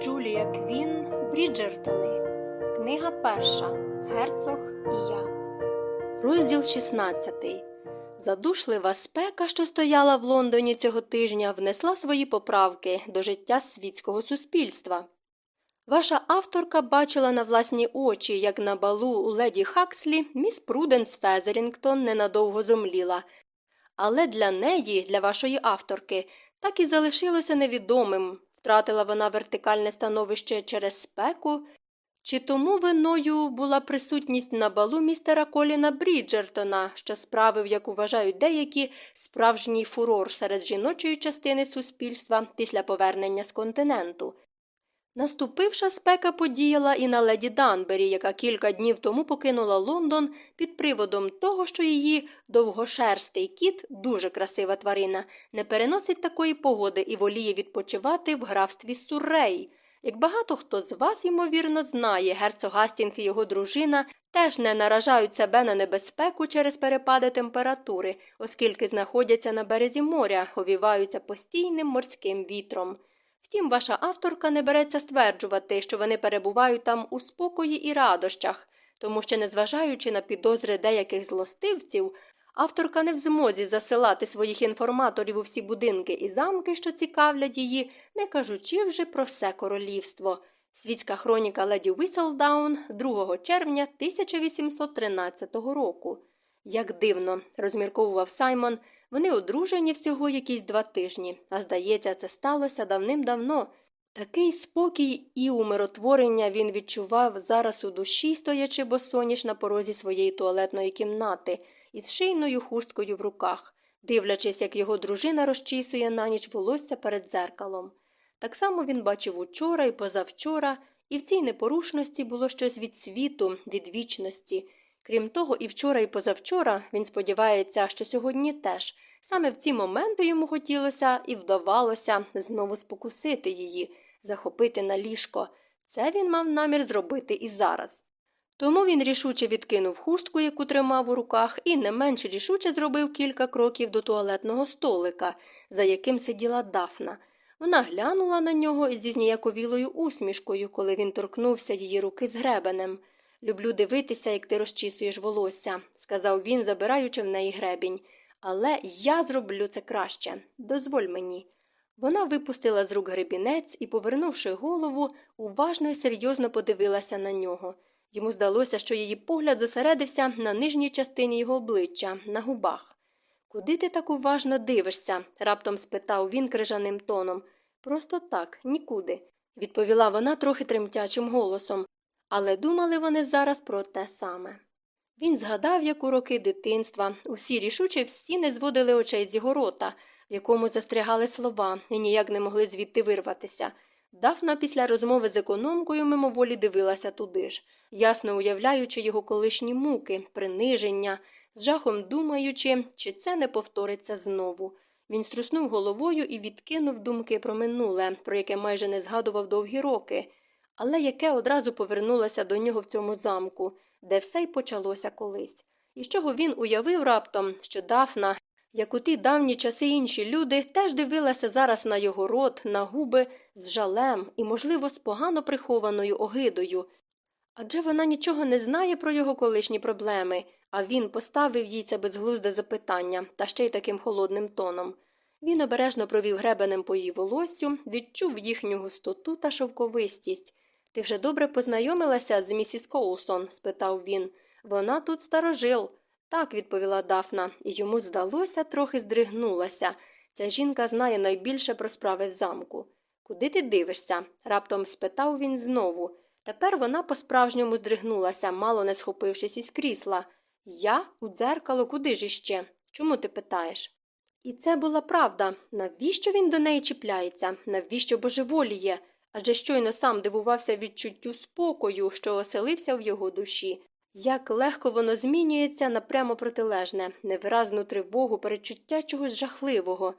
Джулія Квін Бріджертони. Книга перша. Герцог і я. Розділ 16. Задушлива спека, що стояла в Лондоні цього тижня, внесла свої поправки до життя світського суспільства. Ваша авторка бачила на власні очі, як на балу у леді Хакслі міс Пруденс Фезерінгтон ненадовго зомліла. Але для неї, для вашої авторки, так і залишилося невідомим, втратила вона вертикальне становище через спеку, чи тому виною була присутність на балу містера Коліна Бріджертона, що справив, як вважають деякі, справжній фурор серед жіночої частини суспільства після повернення з континенту. Наступивша спека подіяла і на леді Данбері, яка кілька днів тому покинула Лондон під приводом того, що її довгошерстий кіт, дуже красива тварина, не переносить такої погоди і воліє відпочивати в графстві Суррей. Як багато хто з вас, ймовірно, знає, герцог Гастінс і його дружина теж не наражають себе на небезпеку через перепади температури, оскільки знаходяться на березі моря, овіваються постійним морським вітром. Втім, ваша авторка не береться стверджувати, що вони перебувають там у спокої і радощах, тому що, незважаючи на підозри деяких злостивців, авторка не в змозі засилати своїх інформаторів у всі будинки і замки, що цікавлять її, не кажучи вже про все королівство. Світська хроніка леді Віселдаун 2 червня 1813 року. Як дивно, розмірковував Саймон, вони одружені всього якісь два тижні, а здається, це сталося давним-давно. Такий спокій і умиротворення він відчував зараз у душі, стоячи босоніж на порозі своєї туалетної кімнати із шийною хусткою в руках, дивлячись, як його дружина розчісує на ніч волосся перед дзеркалом. Так само він бачив учора і позавчора, і в цій непорушності було щось від світу, від вічності. Крім того, і вчора, і позавчора він сподівається, що сьогодні теж. Саме в ці моменти йому хотілося і вдавалося знову спокусити її, захопити на ліжко. Це він мав намір зробити і зараз. Тому він рішуче відкинув хустку, яку тримав у руках, і не менш рішуче зробив кілька кроків до туалетного столика, за яким сиділа Дафна. Вона глянула на нього зі зніяковілою усмішкою, коли він торкнувся її руки з гребенем. Люблю дивитися, як ти розчісуєш волосся, сказав він, забираючи в неї гребінь. Але я зроблю це краще. Дозволь мені. Вона випустила з рук гребінець і, повернувши голову, уважно і серйозно подивилася на нього. Йому здалося, що її погляд зосередився на нижній частині його обличчя, на губах. Куди ти так уважно дивишся? раптом спитав він крижаним тоном. Просто так, нікуди, відповіла вона трохи тремтячим голосом, але думали вони зараз про те саме. Він згадав, як у роки дитинства усі рішуче всі не зводили очей з його рота, в якому застрягали слова і ніяк не могли звідти вирватися. Дафна після розмови з економкою мимоволі дивилася туди ж, ясно уявляючи його колишні муки, приниження, з жахом думаючи, чи це не повториться знову. Він струснув головою і відкинув думки про минуле, про яке майже не згадував довгі роки, але яке одразу повернулося до нього в цьому замку, де все й почалося колись. І з чого він уявив раптом, що Дафна, як у ті давні часи інші люди, теж дивилася зараз на його рот, на губи з жалем і, можливо, з погано прихованою огидою. Адже вона нічого не знає про його колишні проблеми, а він поставив їй це безглузде запитання, та ще й таким холодним тоном. Він обережно провів гребенем по її волоссю, відчув їхню густоту та шовковистість. Ти вже добре познайомилася з місіс Коулсон? спитав він. Вона тут старожил. Так, відповіла Дафна, і йому здалося, трохи здригнулася. Ця жінка знає найбільше про справи в замку. Куди ти дивишся? раптом спитав він знову. Тепер вона по справжньому здригнулася, мало не схопившись із крісла. Я у дзеркало куди ж іще? Чому ти питаєш? І це була правда. Навіщо він до неї чіпляється? Навіщо божеволіє? Адже щойно сам дивувався відчуттю спокою, що оселився в його душі. Як легко воно змінюється на прямо протилежне, невиразну тривогу, перечуття чогось жахливого.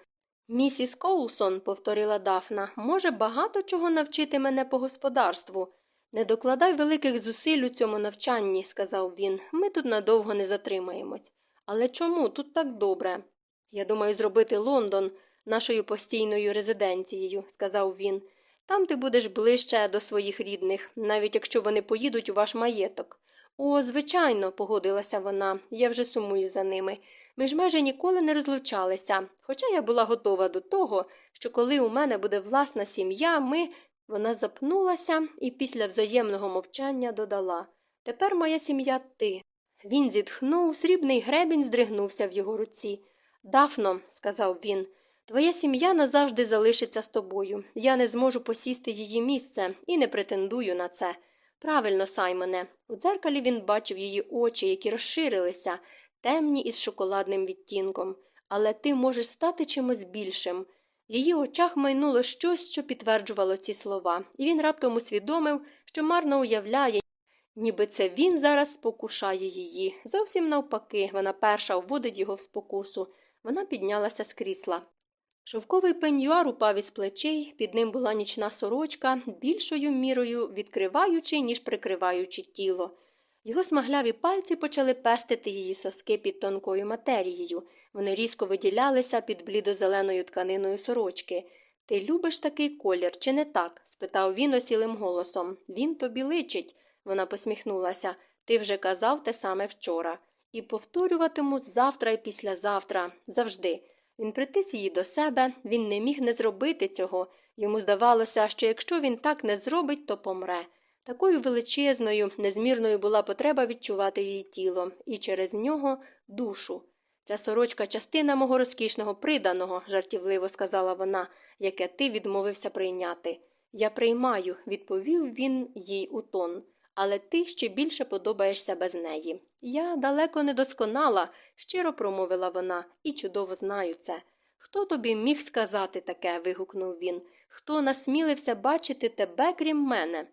Місіс Коулсон, повторила Дафна, може багато чого навчити мене по господарству. Не докладай великих зусиль у цьому навчанні, сказав він. Ми тут надовго не затримаємось. Але чому тут так добре? Я думаю зробити Лондон нашою постійною резиденцією, сказав він. Там ти будеш ближче до своїх рідних, навіть якщо вони поїдуть у ваш маєток. О, звичайно, погодилася вона, я вже сумую за ними. Ми ж майже ніколи не розлучалися, хоча я була готова до того, що коли у мене буде власна сім'я, ми. Вона запнулася і після взаємного мовчання додала Тепер моя сім'я ти. Він зітхнув, срібний гребінь здригнувся в його руці. Дафно, сказав він, твоя сім'я назавжди залишиться з тобою. Я не зможу посісти її місце і не претендую на це. Правильно, Саймоне, у дзеркалі він бачив її очі, які розширилися, темні із шоколадним відтінком. Але ти можеш стати чимось більшим. В її очах майнуло щось, що підтверджувало ці слова, і він раптом усвідомив, що марно уявляє, ніби це він зараз спокушає її. Зовсім навпаки, вона перша вводить його в спокусу. Вона піднялася з крісла. Шовковий пеньюар упав із плечей, під ним була нічна сорочка, більшою мірою відкриваючи, ніж прикриваючи тіло. Його смагляві пальці почали пестити її соски під тонкою матерією. Вони різко виділялися під блідозеленою тканиною сорочки. Ти любиш такий колір, чи не так? спитав він осілим голосом. Він тобі личить. Вона посміхнулася. Ти вже казав те саме вчора. І повторюватиму завтра і післязавтра, завжди. Він притис її до себе, він не міг не зробити цього. Йому здавалося, що якщо він так не зробить, то помре. Такою величезною, незмірною була потреба відчувати її тіло і через нього душу. Ця сорочка частина мого розкішного приданого, жартівливо сказала вона, яке ти відмовився прийняти. Я приймаю, відповів він їй у тон, але ти ще більше подобаєшся без неї. Я далеко не досконала, щиро промовила вона, і чудово знаю це. Хто тобі міг сказати таке? вигукнув він. Хто насмілився бачити тебе, крім мене?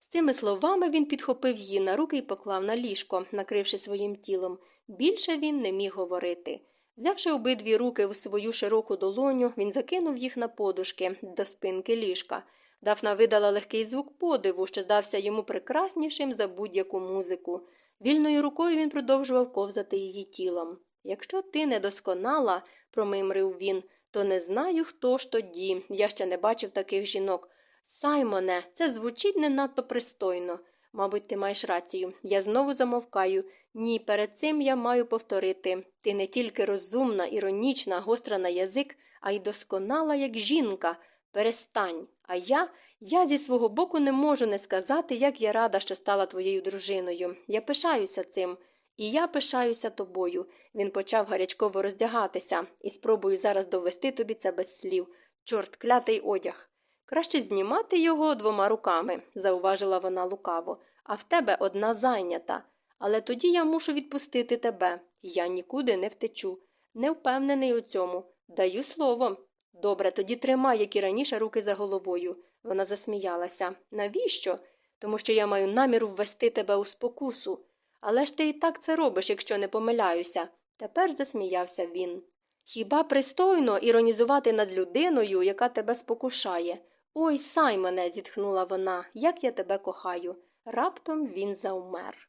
З цими словами він підхопив її на руки і поклав на ліжко, накривши своїм тілом. Більше він не міг говорити. Взявши обидві руки в свою широку долоню, він закинув їх на подушки до спинки ліжка. Дафна видала легкий звук подиву, що здався йому прекраснішим за будь-яку музику. Вільною рукою він продовжував ковзати її тілом. Якщо ти недосконала, промимрив він, то не знаю, хто ж тоді. Я ще не бачив таких жінок. Саймоне, це звучить не надто пристойно. Мабуть, ти маєш рацію. Я знову замовкаю. Ні, перед цим я маю повторити. Ти не тільки розумна, іронічна, гостра на язик, а й досконала, як жінка. Перестань. А я, я зі свого боку не можу не сказати, як я рада, що стала твоєю дружиною. Я пишаюся цим. І я пишаюся тобою. Він почав гарячково роздягатися і спробую зараз довести тобі це без слів. Чорт, клятий одяг. Краще знімати його двома руками, зауважила вона лукаво, а в тебе одна зайнята. Але тоді я мушу відпустити тебе. Я нікуди не втечу. Не впевнений у цьому. Даю слово. Добре, тоді тримай, як і раніше, руки за головою. Вона засміялася. Навіщо? Тому що я маю намір ввести тебе у спокусу. Але ж ти і так це робиш, якщо не помиляюся. Тепер засміявся він. Хіба пристойно іронізувати над людиною, яка тебе спокушає? Ой, Саймоне, зітхнула вона, як я тебе кохаю. Раптом він завмер.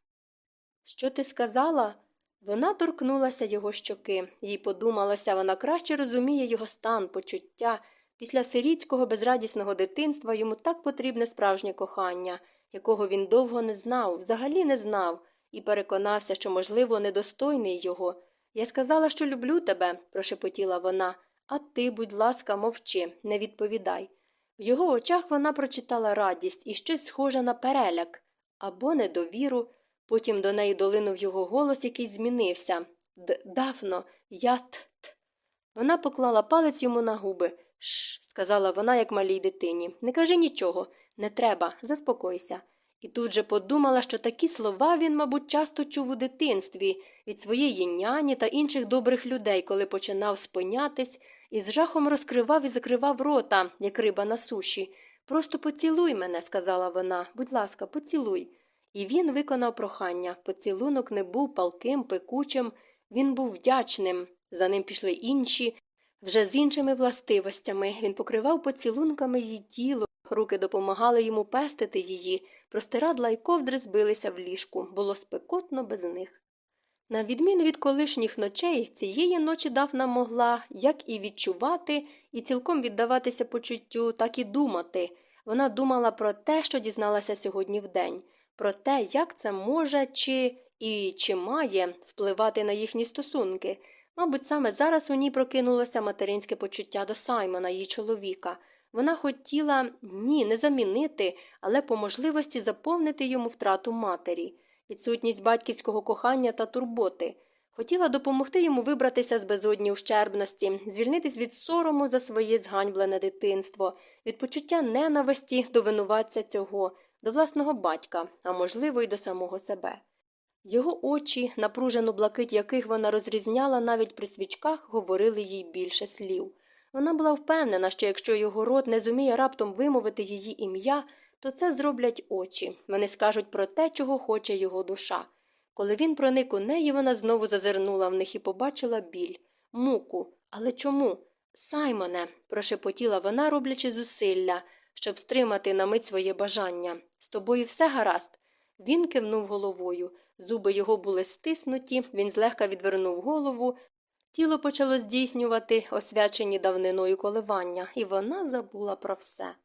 Що ти сказала? Вона торкнулася його щоки, їй подумалося, вона краще розуміє його стан, почуття. Після сирітського безрадісного дитинства йому так потрібне справжнє кохання, якого він довго не знав, взагалі не знав, і переконався, що, можливо, недостойний його. Я сказала, що люблю тебе, прошепотіла вона, а ти, будь ласка, мовчи, не відповідай. В його очах вона прочитала радість і щось схоже на переляк або недовіру. Потім до неї долинув його голос, який змінився. Д давно, я т. т Вона поклала палець йому на губи. Шш, сказала вона, як малій дитині. Не кажи нічого, не треба, заспокойся. І тут же подумала, що такі слова він, мабуть, часто чув у дитинстві від своєї няні та інших добрих людей, коли починав спинятись і з жахом розкривав і закривав рота, як риба на суші. Просто поцілуй мене, сказала вона. Будь ласка, поцілуй. І він виконав прохання. Поцілунок не був палким, пекучим, він був вдячним. За ним пішли інші, вже з іншими властивостями. Він покривав поцілунками її тіло, руки допомагали йому пестити її, простирадла й ковдри збилися в ліжку, було спекотно без них. На відміну від колишніх ночей, цієї ночі Дафна могла як і відчувати, і цілком віддаватися почуттю, так і думати. Вона думала про те, що дізналася сьогодні вдень, про те, як це може чи і чи має впливати на їхні стосунки. Мабуть, саме зараз у ній прокинулося материнське почуття до Саймона, її чоловіка. Вона хотіла ні, не замінити, але по можливості заповнити йому втрату матері, відсутність батьківського кохання та турботи. Хотіла допомогти йому вибратися з безодні ущербності, звільнитись від сорому за своє зганьблене дитинство, від почуття ненависті до винуватця цього, до власного батька, а можливо, й до самого себе. Його очі, напружену блакить яких вона розрізняла навіть при свічках, говорили їй більше слів. Вона була впевнена, що якщо його рот не зуміє раптом вимовити її ім'я, то це зроблять очі. Вони скажуть про те, чого хоче його душа. Коли він проник у неї, вона знову зазирнула в них і побачила біль, муку. Але чому? Саймоне, прошепотіла вона, роблячи зусилля, щоб стримати на мить своє бажання. З тобою все гаразд. Він кивнув головою. Зуби його були стиснуті, він злегка відвернув голову. Тіло почало здійснювати освячені давниною коливання, і вона забула про все.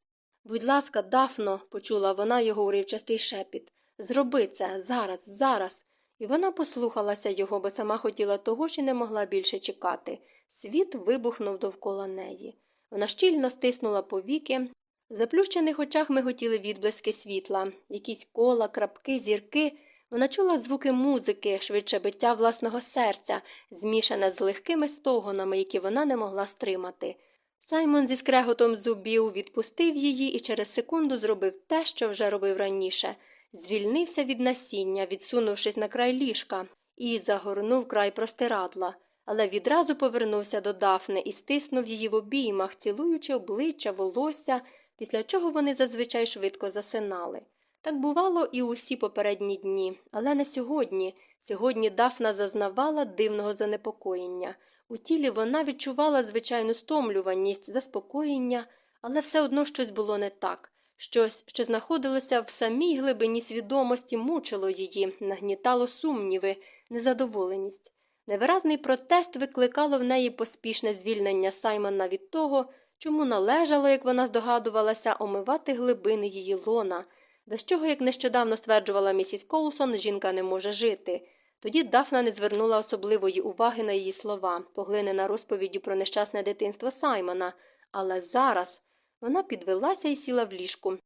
Будь ласка, Дафно, почула вона його уривчастий шепіт. Зроби це зараз, зараз. І вона послухалася його, бо сама хотіла того, що не могла більше чекати. Світ вибухнув довкола неї. Вона щільно стиснула повіки. В заплющених очах миготіли відблиски світла, якісь кола, крапки, зірки. Вона чула звуки музики, швидше биття власного серця, змішане з легкими стогонами, які вона не могла стримати. Саймон зі скреготом зубів відпустив її і через секунду зробив те, що вже робив раніше звільнився від насіння, відсунувшись на край ліжка, і загорнув край простирадла, але відразу повернувся до Дафни і стиснув її в обіймах, цілуючи обличчя, волосся, після чого вони зазвичай швидко засинали. Так бувало і усі попередні дні, але не сьогодні. Сьогодні Дафна зазнавала дивного занепокоєння. У тілі вона відчувала звичайну стомлюваність, заспокоєння, але все одно щось було не так. Щось, що знаходилося в самій глибині свідомості, мучило її, нагнітало сумніви, незадоволеність. Невиразний протест викликало в неї поспішне звільнення Саймона від того, чому належало, як вона здогадувалася, омивати глибини її лона, без чого, як нещодавно стверджувала місіс Коулсон, жінка не може жити. Тоді Дафна не звернула особливої уваги на її слова, поглинена розповіддю про нещасне дитинство Саймона, але зараз. Вона підвелася і сіла в ліжку.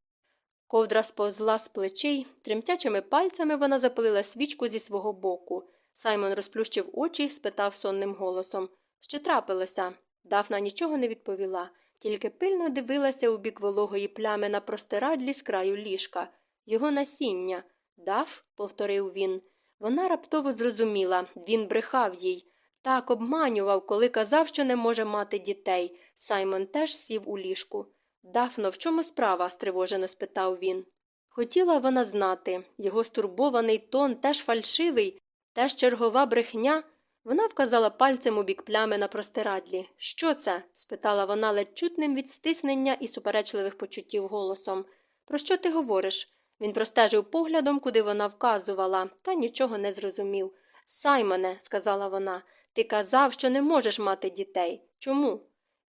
Ковдра сповзла з плечей, тремтячими пальцями вона запалила свічку зі свого боку. Саймон розплющив очі і спитав сонним голосом Що трапилося? Дафна нічого не відповіла, тільки пильно дивилася у бік вологої плями на простирадлі з краю ліжка. Його насіння. Даф, повторив він. Вона раптово зрозуміла він брехав їй. Так обманював, коли казав, що не може мати дітей. Саймон теж сів у ліжку. Дафно, в чому справа? стривожено спитав він. Хотіла вона знати його стурбований тон теж фальшивий, теж чергова брехня. Вона вказала пальцем у бік плями на простирадлі. Що це? спитала вона ледь чутним від стиснення і суперечливих почуттів голосом. Про що ти говориш? Він простежив поглядом, куди вона вказувала, та нічого не зрозумів. Саймоне, сказала вона, ти казав, що не можеш мати дітей. Чому?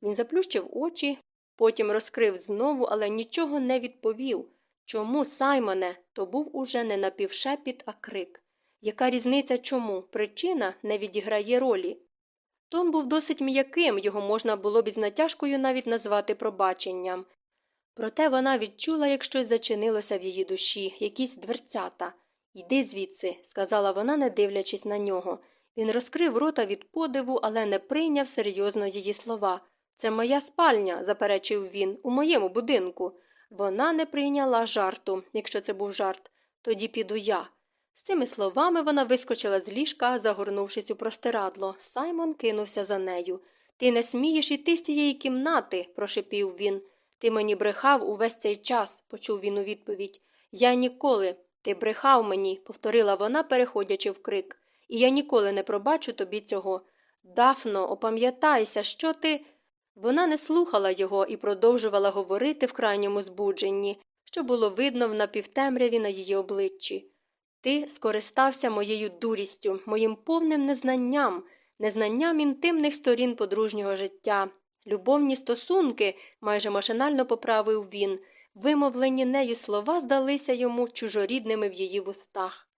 Він заплющив очі, Потім розкрив знову, але нічого не відповів. Чому, Саймоне, то був уже не напівшепіт, а крик. Яка різниця чому? Причина не відіграє ролі. Тон був досить м'яким, його можна було б із натяжкою навіть назвати пробаченням. Проте вона відчула, як щось зачинилося в її душі, якісь дверцята. Йди звідси, сказала вона, не дивлячись на нього. Він розкрив рота від подиву, але не прийняв серйозно її слова. Це моя спальня, заперечив він, у моєму будинку. Вона не прийняла жарту, якщо це був жарт. Тоді піду я. З цими словами вона вискочила з ліжка, загорнувшись у простирадло. Саймон кинувся за нею. Ти не смієш іти з цієї кімнати, прошепів він. Ти мені брехав увесь цей час, почув він у відповідь. Я ніколи. Ти брехав мені, повторила вона, переходячи в крик. І я ніколи не пробачу тобі цього. Дафно, опам'ятайся, що ти. Вона не слухала його і продовжувала говорити в крайньому збудженні, що було видно в напівтемряві на її обличчі. Ти скористався моєю дурістю, моїм повним незнанням, незнанням інтимних сторін подружнього життя. Любовні стосунки, майже машинально поправив він, Вимовлені нею слова здалися йому чужорідними в її вустах.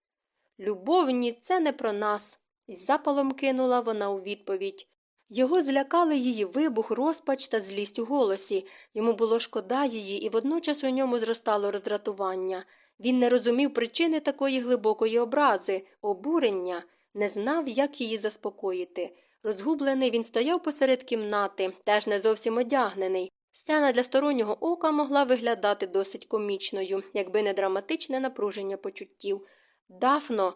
Любовні, це не про нас, із запалом кинула вона у відповідь. Його злякали її вибух, розпач та злість у голосі. Йому було шкода її, і водночас у ньому зростало роздратування. Він не розумів причини такої глибокої образи, обурення, не знав, як її заспокоїти. Розгублений він стояв посеред кімнати, теж не зовсім одягнений. Сцена для стороннього ока могла виглядати досить комічною, якби не драматичне напруження почуттів. Дафно,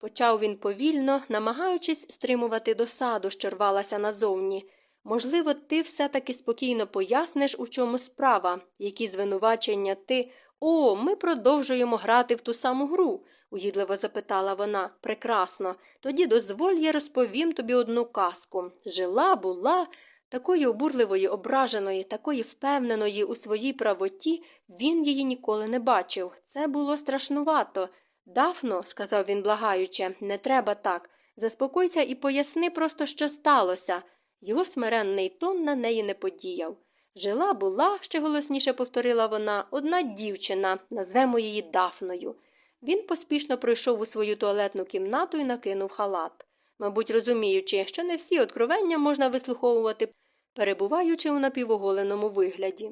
почав він повільно, намагаючись стримувати досаду, що рвалася назовні. Можливо, ти все таки спокійно поясниш, у чому справа, які звинувачення ти. О, ми продовжуємо грати в ту саму гру, угідливо запитала вона. Прекрасно. Тоді дозволь я розповім тобі одну казку. Жила, була. Такої обурливої, ображеної, такої впевненої у своїй правоті він її ніколи не бачив. Це було страшнувато. Дафно, сказав він благаюче, не треба так. Заспокойся і поясни просто, що сталося. Його смиренний тон на неї не подіяв. Жила була, ще голосніше повторила вона, одна дівчина, назвемо її Дафною. Він поспішно пройшов у свою туалетну кімнату і накинув халат. Мабуть, розуміючи, що не всі откровення можна вислуховувати, перебуваючи у напівоголеному вигляді.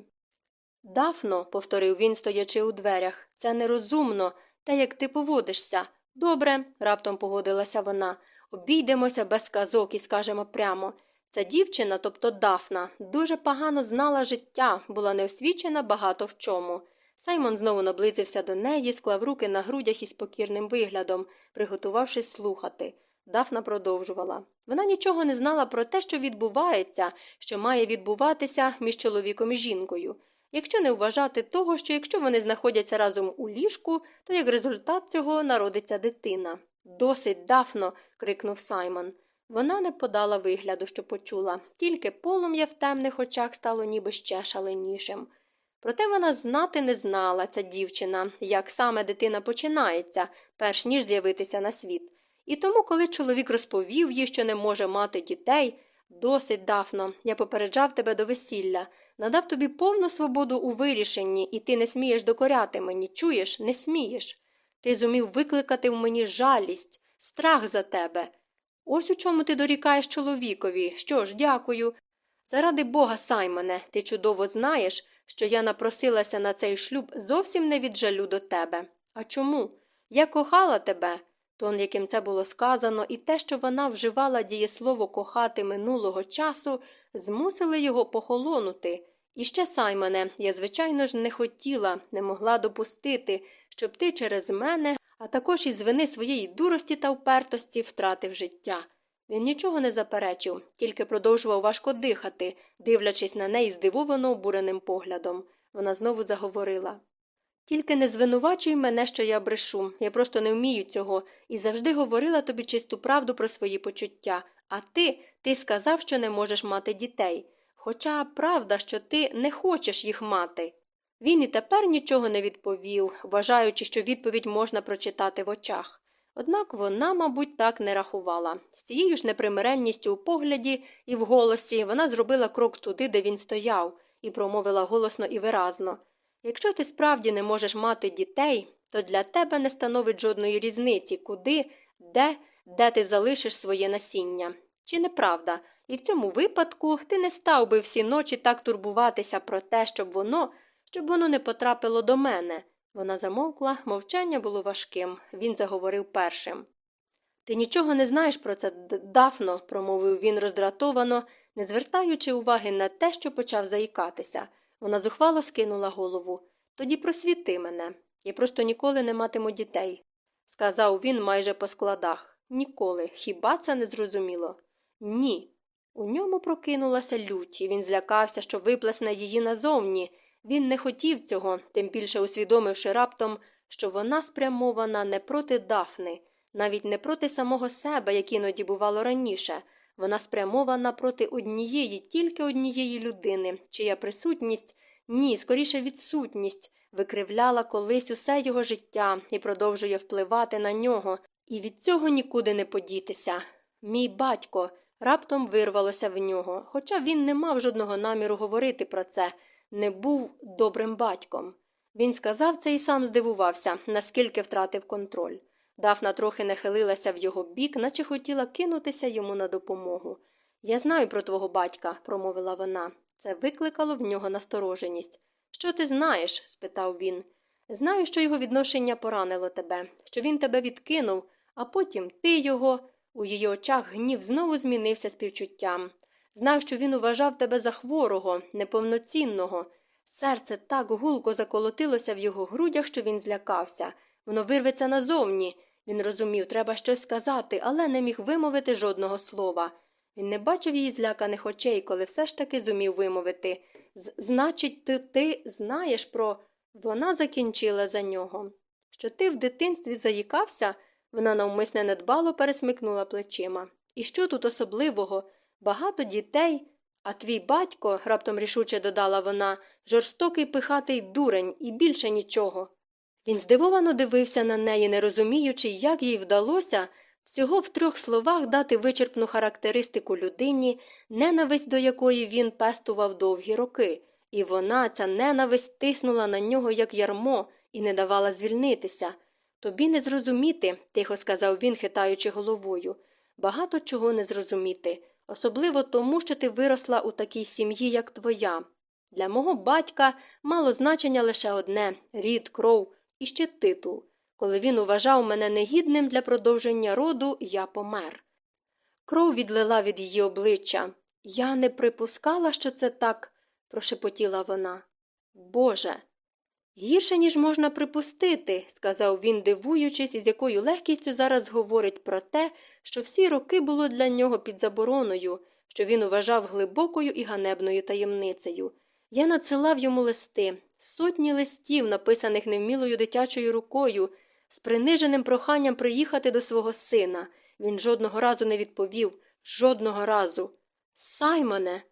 Дафно, повторив він, стоячи у дверях, це нерозумно, те, як ти поводишся. Добре, раптом погодилася вона. Обійдемося без казок і скажемо прямо. Ця дівчина, тобто Дафна, дуже погано знала життя, була неосвічена багато в чому. Саймон знову наблизився до неї, склав руки на грудях із покірним виглядом, приготувавшись слухати. Дафна продовжувала. Вона нічого не знала про те, що відбувається, що має відбуватися між чоловіком і жінкою. Якщо не вважати того, що якщо вони знаходяться разом у ліжку, то як результат цього народиться дитина. Досить дафно. крикнув Саймон. Вона не подала вигляду, що почула, тільки полум'я в темних очах стало ніби ще шаленішим. Проте вона знати не знала, ця дівчина, як саме дитина починається, перш ніж з'явитися на світ. І тому, коли чоловік розповів їй, що не може мати дітей, досить дафно, я попереджав тебе до весілля, надав тобі повну свободу у вирішенні, і ти не смієш докоряти мені, чуєш, не смієш. Ти зумів викликати в мені жалість, страх за тебе. Ось у чому ти дорікаєш чоловікові. Що ж, дякую. Заради бога, Саймоне, ти чудово знаєш, що я напросилася на цей шлюб зовсім не від жалю до тебе. А чому? Я кохала тебе. Тон, яким це було сказано, і те, що вона вживала дієслово кохати минулого часу, змусили його похолонути. І ще, Саймоне, я, звичайно ж, не хотіла, не могла допустити, щоб ти через мене, а також із вини своєї дурості та впертості втратив життя. Він нічого не заперечив, тільки продовжував важко дихати, дивлячись на неї здивовано обуреним поглядом. Вона знову заговорила. Тільки не звинувачуй мене, що я брешу, я просто не вмію цього, і завжди говорила тобі чисту правду про свої почуття, а ти, ти сказав, що не можеш мати дітей. Хоча правда, що ти не хочеш їх мати. Він і тепер нічого не відповів, вважаючи, що відповідь можна прочитати в очах. Однак вона, мабуть, так не рахувала. З цією ж непримиренністю у погляді і в голосі вона зробила крок туди, де він стояв, і промовила голосно і виразно Якщо ти справді не можеш мати дітей, то для тебе не становить жодної різниці, куди, де, де ти залишиш своє насіння. Чи неправда? І в цьому випадку ти не став би всі ночі так турбуватися про те, щоб воно, щоб воно не потрапило до мене. Вона замовкла, мовчання було важким. Він заговорив першим. Ти нічого не знаєш про це, Дафно, промовив він роздратовано, не звертаючи уваги на те, що почав заїкатися. Вона зухвало скинула голову. Тоді просвіти мене. Я просто ніколи не матиму дітей, сказав він майже по складах. Ніколи. Хіба це не зрозуміло? Ні. У ньому прокинулася лють, і він злякався, що виплесне її назовні. Він не хотів цього, тим більше усвідомивши раптом, що вона спрямована не проти Дафни, навіть не проти самого себе, як іноді бувало раніше. Вона спрямована проти однієї, тільки однієї людини, чия присутність, ні, скоріше відсутність, викривляла колись усе його життя і продовжує впливати на нього, і від цього нікуди не подітися. Мій батько раптом вирвалося в нього, хоча він не мав жодного наміру говорити про це, не був добрим батьком. Він сказав це і сам здивувався, наскільки втратив контроль. Дафна трохи нахилилася в його бік, наче хотіла кинутися йому на допомогу. Я знаю про твого батька, промовила вона. Це викликало в нього настороженість. Що ти знаєш? спитав він. Знаю, що його відношення поранило тебе, що він тебе відкинув, а потім ти його. У її очах гнів знову змінився співчуттям. Знав, що він уважав тебе за хворого, неповноцінного. Серце так гулко заколотилося в його грудях, що він злякався. Воно вирветься назовні. Він розумів, треба щось сказати, але не міг вимовити жодного слова. Він не бачив її зляканих очей, коли все ж таки зумів вимовити. Значить, ти, ти знаєш про. Вона закінчила за нього. Що ти в дитинстві заїкався? Вона навмисне недбало пересмикнула плечима. І що тут особливого? Багато дітей. А твій батько, раптом рішуче додала вона, жорстокий пихатий дурень і більше нічого. Він здивовано дивився на неї, не розуміючи, як їй вдалося всього в трьох словах дати вичерпну характеристику людині, ненависть до якої він пестував довгі роки, і вона, ця ненависть, тиснула на нього, як ярмо, і не давала звільнитися. Тобі не зрозуміти, тихо сказав він, хитаючи головою. Багато чого не зрозуміти, особливо тому, що ти виросла у такій сім'ї, як твоя. Для мого батька мало значення лише одне рід, кров і ще титул. Коли він уважав мене негідним для продовження роду, я помер. Кров відлила від її обличчя. Я не припускала, що це так, прошепотіла вона. Боже. Гірше, ніж можна припустити, сказав він, дивуючись, із якою легкістю зараз говорить про те, що всі роки було для нього під забороною, що він вважав глибокою і ганебною таємницею. Я надсилав йому листи, сотні листів, написаних невмілою дитячою рукою, з приниженим проханням приїхати до свого сина. Він жодного разу не відповів, жодного разу. Саймоне.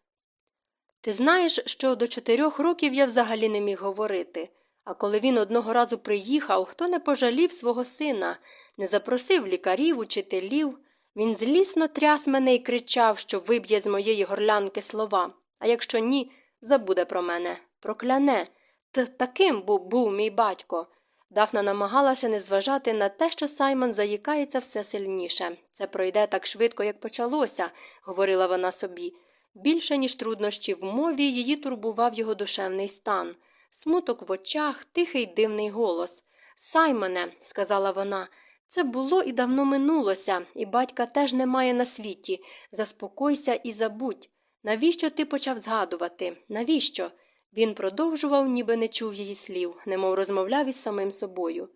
Ти знаєш, що до чотирьох років я взагалі не міг говорити. А коли він одного разу приїхав, хто не пожалів свого сина, не запросив лікарів, учителів. Він злісно тряс мене і кричав, що виб'є з моєї горлянки слова. А якщо ні, забуде про мене, прокляне. Т таким був, був мій батько. Дафна намагалася не зважати на те, що Саймон заїкається все сильніше. Це пройде так швидко, як почалося, говорила вона собі. Більше, ніж труднощі в мові, її турбував його душевний стан. Смуток в очах, тихий дивний голос. Саймоне, сказала вона, це було і давно минулося, і батька теж немає на світі. Заспокойся і забудь. Навіщо ти почав згадувати? Навіщо? Він продовжував, ніби не чув її слів, немов розмовляв із самим собою.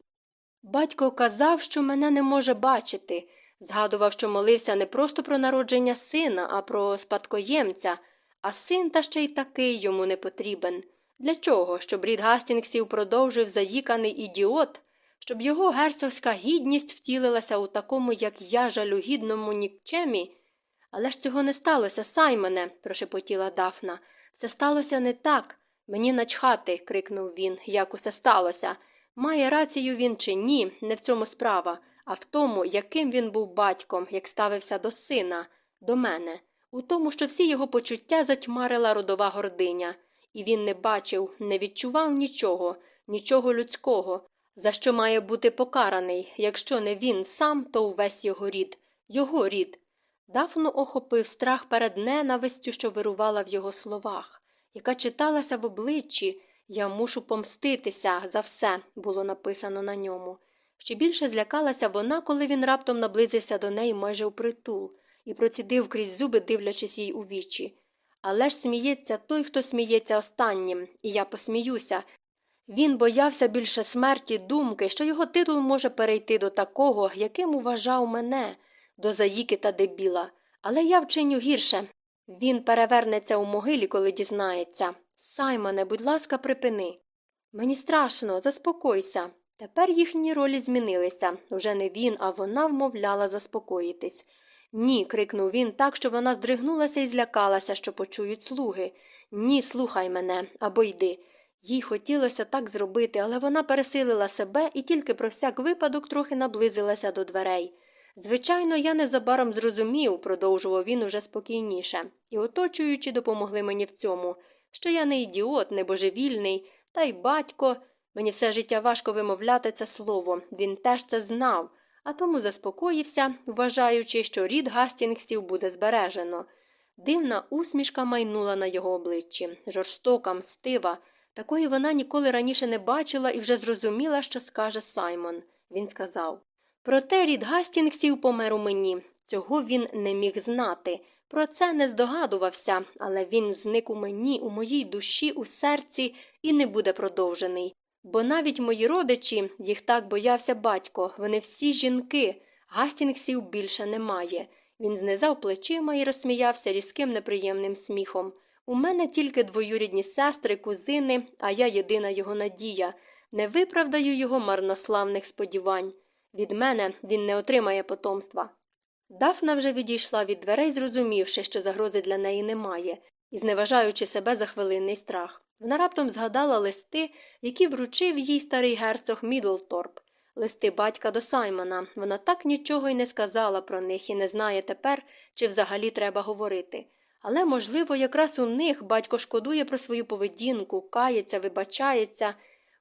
Батько казав, що мене не може бачити. Згадував, що молився не просто про народження сина, а про спадкоємця, а син та ще й такий йому не потрібен. Для чого? Щоб рід Гастінгсів продовжив заїканий ідіот, щоб його герцогська гідність втілилася у такому, як я, жалюгідному нікчемі. Але ж цього не сталося, Саймоне, прошепотіла Дафна. Все сталося не так. Мені начхати, крикнув він, як усе сталося. Має рацію він чи ні, не в цьому справа, а в тому, яким він був батьком, як ставився до сина, до мене, у тому, що всі його почуття затьмарила родова гординя, і він не бачив, не відчував нічого, нічого людського, за що має бути покараний, якщо не він сам, то увесь його рід, його рід. Дафну охопив страх перед ненавистю, що вирувала в його словах яка читалася в обличчі Я мушу помститися за все, було написано на ньому. Ще більше злякалася вона, коли він раптом наблизився до неї майже впритул і процідив крізь зуби, дивлячись їй у вічі. Але ж сміється той, хто сміється останнім, і я посміюся. Він боявся більше смерті думки, що його титул може перейти до такого, яким уважав мене, до заїки та дебіла. Але я вчиню гірше, він перевернеться у могилі, коли дізнається. Саймоне, будь ласка, припини. Мені страшно, заспокойся. Тепер їхні ролі змінилися. Уже не він, а вона вмовляла заспокоїтись. Ні, крикнув він так, що вона здригнулася і злякалася, що почують слуги. Ні, слухай мене або йди. Їй хотілося так зробити, але вона пересилила себе і тільки про всяк випадок трохи наблизилася до дверей. Звичайно, я незабаром зрозумів, продовжував він уже спокійніше, і оточуючи допомогли мені в цьому, що я не ідіот, не божевільний, та й батько. Мені все життя важко вимовляти це слово, він теж це знав, а тому заспокоївся, вважаючи, що рід Гастінгсів буде збережено. Дивна усмішка майнула на його обличчі, жорстока, мстива. Такої вона ніколи раніше не бачила і вже зрозуміла, що скаже Саймон. Він сказав Проте рід Гастінгсів помер у мені. Цього він не міг знати. Про це не здогадувався, але він зник у мені, у моїй душі, у серці і не буде продовжений. Бо навіть мої родичі, їх так боявся батько, вони всі жінки, Гастінгсів більше немає. Він знизав плечима і розсміявся різким неприємним сміхом. У мене тільки двоюрідні сестри, кузини, а я єдина його надія. Не виправдаю його марнославних сподівань. Від мене він не отримає потомства. Дафна вже відійшла від дверей, зрозумівши, що загрози для неї немає, і зневажаючи себе за хвилинний страх. Вона раптом згадала листи, які вручив їй старий герцог Мідлторп. Листи батька до Саймона. Вона так нічого й не сказала про них і не знає тепер, чи взагалі треба говорити. Але, можливо, якраз у них батько шкодує про свою поведінку, кається, вибачається.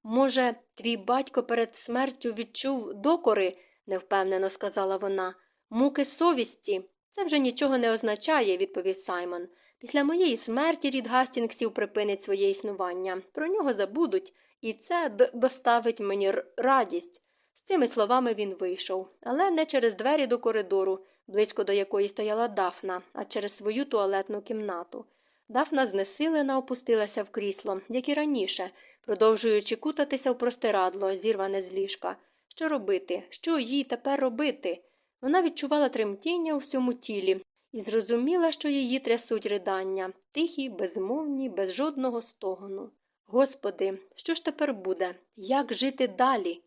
Може, твій батько перед смертю відчув докори, невпевнено сказала вона. Муки совісті. Це вже нічого не означає, відповів Саймон. Після моєї смерті рід Гастінгсів припинить своє існування. Про нього забудуть, і це доставить мені радість. З цими словами він вийшов, але не через двері до коридору, близько до якої стояла Дафна, а через свою туалетну кімнату. Дафна знесилена опустилася в крісло, як і раніше, продовжуючи кутатися в простирадло, зірване з ліжка. Що робити? Що їй тепер робити? Вона відчувала тремтіння у всьому тілі і зрозуміла, що її трясуть ридання, тихі, безмовні, без жодного стогону. Господи, що ж тепер буде? Як жити далі?